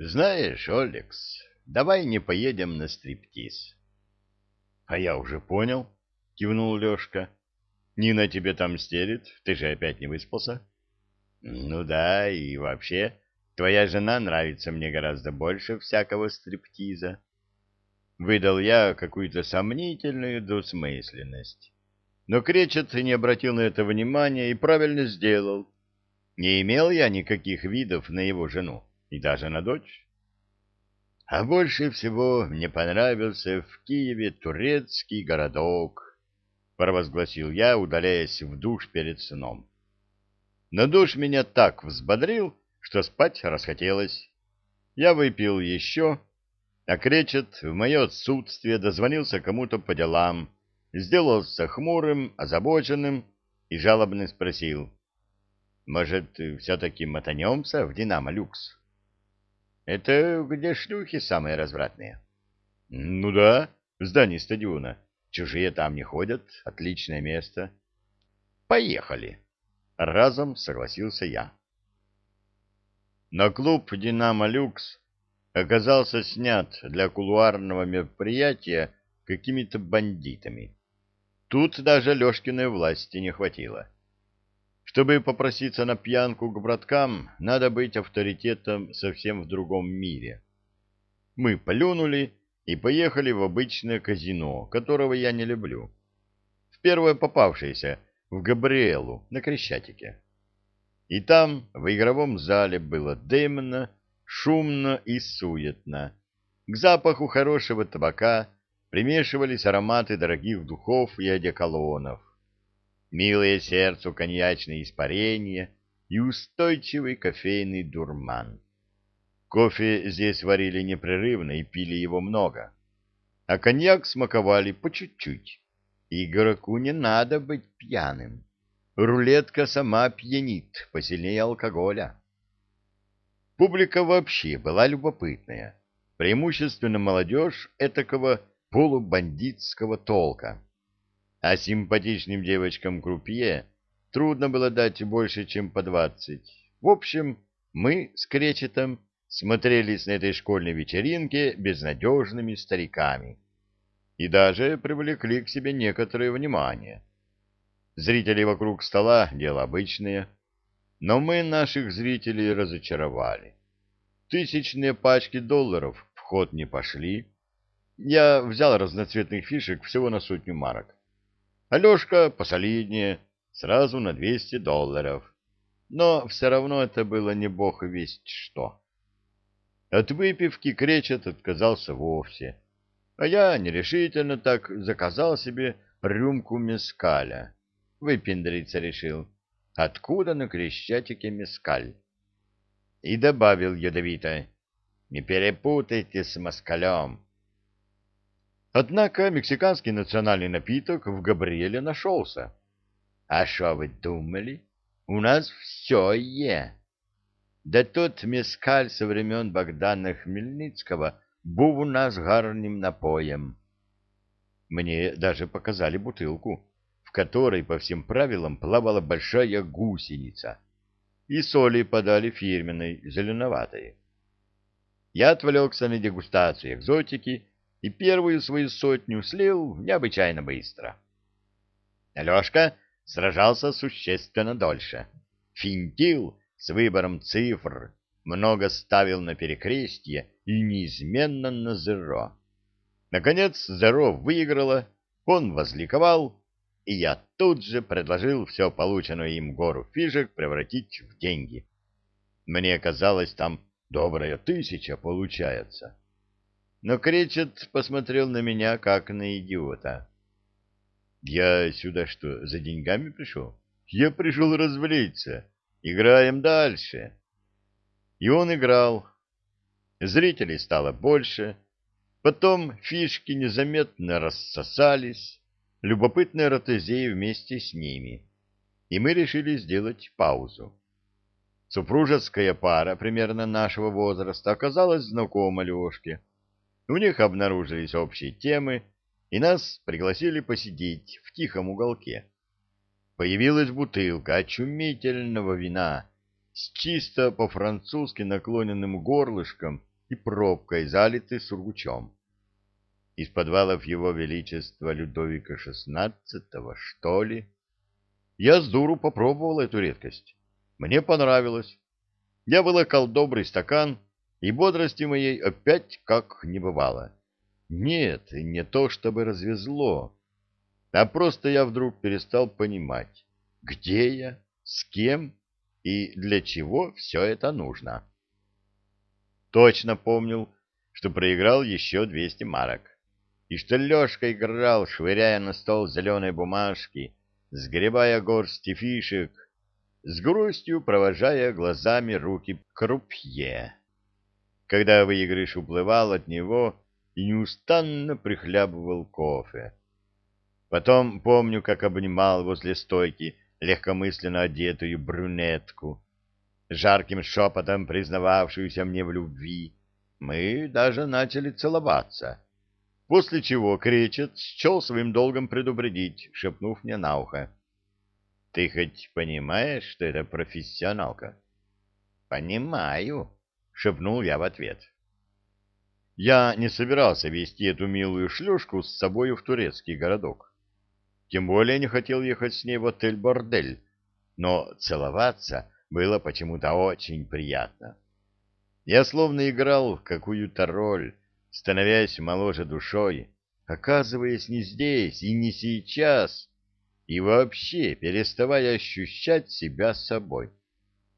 Знаешь, Олекс, давай не поедем на стриптиз. — А я уже понял, — кивнул Лешка. — Нина тебе там стерит, ты же опять не выспался? — Ну да, и вообще, твоя жена нравится мне гораздо больше всякого стриптиза. Выдал я какую-то сомнительную двусмысленность. Но Кречет не обратил на это внимания и правильно сделал. Не имел я никаких видов на его жену и даже на дочь. А больше всего мне понравился в Киеве турецкий городок, провозгласил я, удаляясь в душ перед сном. Но душ меня так взбодрил, что спать расхотелось. Я выпил еще, а Кречет в мое отсутствие дозвонился кому-то по делам, сделался хмурым, озабоченным и жалобно спросил. «Может, все-таки мотанемся в «Динамо Люкс»?» Это где шлюхи самые развратные? Ну да, в здании стадиона. Чужие там не ходят, отличное место. Поехали. Разом согласился я. Но клуб «Динамо Люкс» оказался снят для кулуарного мероприятия какими-то бандитами. Тут даже Лешкиной власти не хватило. Чтобы попроситься на пьянку к браткам, надо быть авторитетом совсем в другом мире. Мы плюнули и поехали в обычное казино, которого я не люблю. В первое попавшееся, в Габриэлу, на Крещатике. И там, в игровом зале, было дымно, шумно и суетно. К запаху хорошего табака примешивались ароматы дорогих духов и одеколонов милое сердцу коньячное испарение и устойчивый кофейный дурман. Кофе здесь варили непрерывно и пили его много, а коньяк смаковали по чуть-чуть. Игроку не надо быть пьяным. Рулетка сама пьянит посильнее алкоголя. Публика вообще была любопытная, преимущественно молодежь этакого полубандитского толка а симпатичным девочкам-крупье трудно было дать больше, чем по двадцать. В общем, мы с Кречетом смотрелись на этой школьной вечеринке безнадежными стариками и даже привлекли к себе некоторое внимание. Зрители вокруг стола — дело обычное, но мы наших зрителей разочаровали. Тысячные пачки долларов в ход не пошли. Я взял разноцветных фишек всего на сотню марок. Алешка посолиднее, сразу на 200 долларов. Но все равно это было не бог весть что. От выпивки кречет отказался вовсе, а я нерешительно так заказал себе рюмку мескаля. Выпендриться решил. Откуда на Крещатике мескаль? И добавил ядовито. Не перепутайте с москалем. Однако мексиканский национальный напиток в Габриэле нашелся. А что вы думали? У нас все е. Да тот мескаль со времен Богдана Хмельницкого был у нас гарным напоем. Мне даже показали бутылку, в которой по всем правилам плавала большая гусеница, и соли подали фирменной, зеленоватой. Я отвлекся на дегустацию экзотики и первую свою сотню слил необычайно быстро. Алешка сражался существенно дольше. Финтил с выбором цифр, много ставил на перекрестье и неизменно на зеро. Наконец зеро выиграло, он возликовал, и я тут же предложил все полученную им гору фишек превратить в деньги. Мне казалось, там добрая тысяча получается но Кречет посмотрел на меня, как на идиота. «Я сюда что, за деньгами пришел? Я пришел развлечься. Играем дальше». И он играл. Зрителей стало больше. Потом фишки незаметно рассосались, любопытные ротезеи вместе с ними. И мы решили сделать паузу. Супружеская пара примерно нашего возраста оказалась знакома Лешке. У них обнаружились общие темы, и нас пригласили посидеть в тихом уголке. Появилась бутылка очумительного вина с чисто по-французски наклоненным горлышком и пробкой залиты сургучом. Из подвалов его величества Людовика XVI, что ли? Я с дуру попробовал эту редкость. Мне понравилось. Я вылокал добрый стакан, и бодрости моей опять как не бывало. Нет, не то чтобы развезло, а просто я вдруг перестал понимать, где я, с кем и для чего все это нужно. Точно помнил, что проиграл еще 200 марок, и что Лешка играл, швыряя на стол зеленые бумажки, сгребая горсти фишек, с грустью провожая глазами руки крупье. Когда выигрыш уплывал от него и неустанно прихлябывал кофе. Потом помню, как обнимал возле стойки легкомысленно одетую брюнетку, жарким шепотом признававшуюся мне в любви. Мы даже начали целоваться. После чего Кречет счел своим долгом предупредить, шепнув мне на ухо. — Ты хоть понимаешь, что это профессионалка? — Понимаю, — шепнул я в ответ. Я не собирался вести эту милую шлюшку с собою в турецкий городок. Тем более не хотел ехать с ней в отель-бордель, но целоваться было почему-то очень приятно. Я словно играл в какую-то роль, становясь моложе душой, оказываясь не здесь и не сейчас, и вообще переставая ощущать себя собой.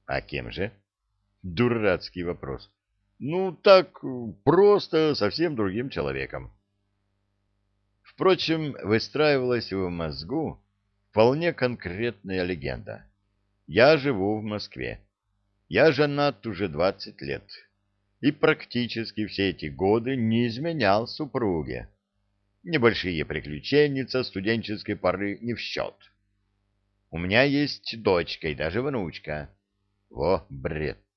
А кем же? Дурацкий вопрос. Ну, так, просто совсем другим человеком. Впрочем, выстраивалась в мозгу вполне конкретная легенда. Я живу в Москве. Я женат уже двадцать лет. И практически все эти годы не изменял супруге. Небольшие приключения студенческой поры не в счет. У меня есть дочка и даже внучка. Во, бред-то!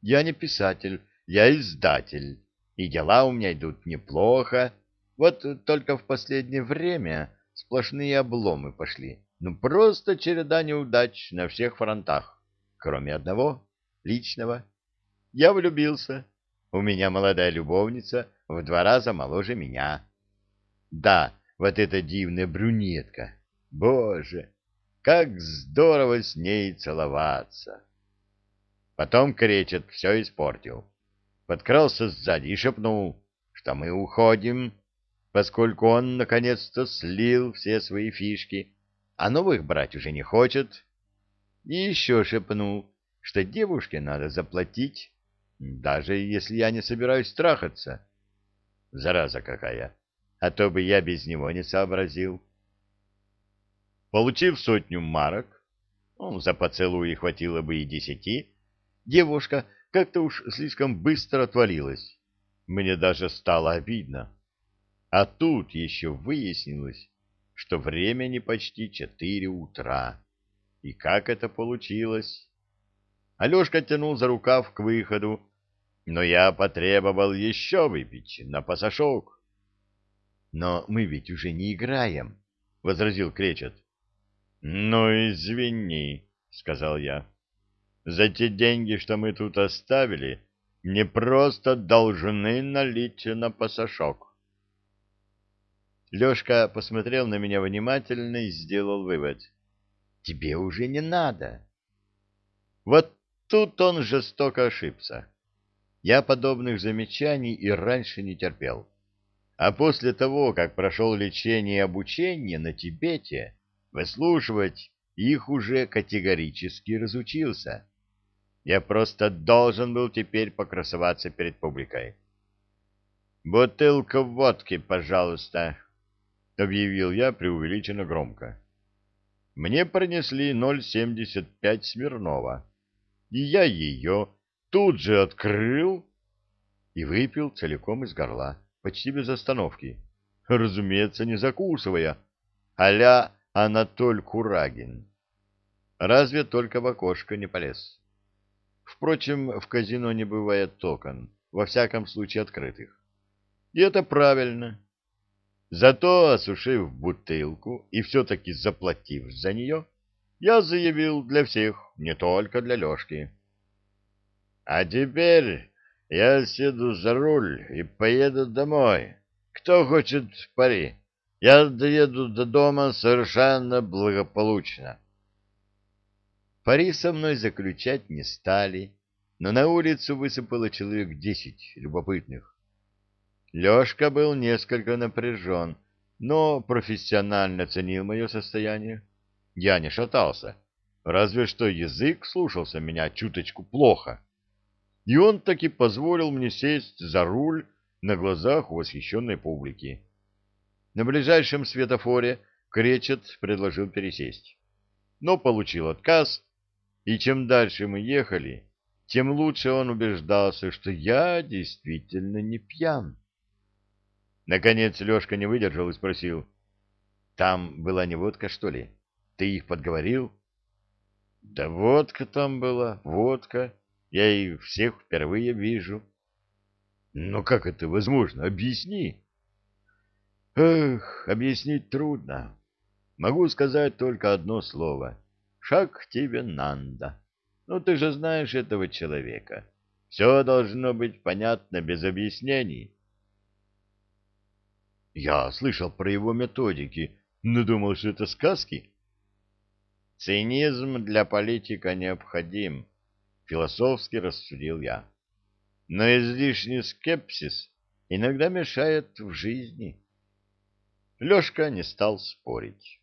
Я не писатель, я издатель, и дела у меня идут неплохо, вот только в последнее время сплошные обломы пошли. Ну, просто череда неудач на всех фронтах, кроме одного, личного. Я влюбился. У меня молодая любовница в два раза моложе меня. Да, вот эта дивная брюнетка. Боже, как здорово с ней целоваться. Потом кречет, все испортил. Подкрался сзади и шепнул, что мы уходим поскольку он наконец-то слил все свои фишки, а новых брать уже не хочет. И еще шепнул, что девушке надо заплатить, даже если я не собираюсь трахаться. Зараза какая! А то бы я без него не сообразил. Получив сотню марок, ну, за поцелуй хватило бы и десяти, девушка как-то уж слишком быстро отвалилась. Мне даже стало обидно. А тут еще выяснилось, что времени почти четыре утра. И как это получилось? Алешка тянул за рукав к выходу, но я потребовал еще выпить на пасашок. — Но мы ведь уже не играем, — возразил Кречет. — Ну, извини, — сказал я. — За те деньги, что мы тут оставили, мне просто должны налить на пасашок. Лешка посмотрел на меня внимательно и сделал вывод. «Тебе уже не надо». Вот тут он жестоко ошибся. Я подобных замечаний и раньше не терпел. А после того, как прошел лечение и обучение на Тибете, выслушивать их уже категорически разучился. Я просто должен был теперь покрасоваться перед публикой. «Бутылка водки, пожалуйста», — объявил я преувеличенно громко. Мне принесли 0,75 Смирнова, и я ее тут же открыл и выпил целиком из горла, почти без остановки, разумеется, не закусывая, а-ля Анатоль Курагин. Разве только в окошко не полез. Впрочем, в казино не бывает окон, во всяком случае открытых. И это правильно. Зато, осушив бутылку и все-таки заплатив за нее, я заявил для всех, не только для Лешки. — А теперь я сяду за руль и поеду домой. Кто хочет пари? Я доеду до дома совершенно благополучно. Пари со мной заключать не стали, но на улицу высыпало человек десять любопытных. Лешка был несколько напряжен, но профессионально ценил мое состояние. Я не шатался, разве что язык слушался меня чуточку плохо. И он таки позволил мне сесть за руль на глазах у восхищенной публики. На ближайшем светофоре Кречет предложил пересесть, но получил отказ, и чем дальше мы ехали, тем лучше он убеждался, что я действительно не пьян. Наконец Лешка не выдержал и спросил. — Там была не водка, что ли? Ты их подговорил? — Да водка там была, водка. Я их всех впервые вижу. — Но как это возможно? Объясни. — Эх, объяснить трудно. Могу сказать только одно слово. Шаг тебе Нанда. Ну, ты же знаешь этого человека. Все должно быть понятно без объяснений. Я слышал про его методики, но думал, что это сказки. Цинизм для политика необходим, философски рассудил я. Но излишний скепсис иногда мешает в жизни. Лешка не стал спорить.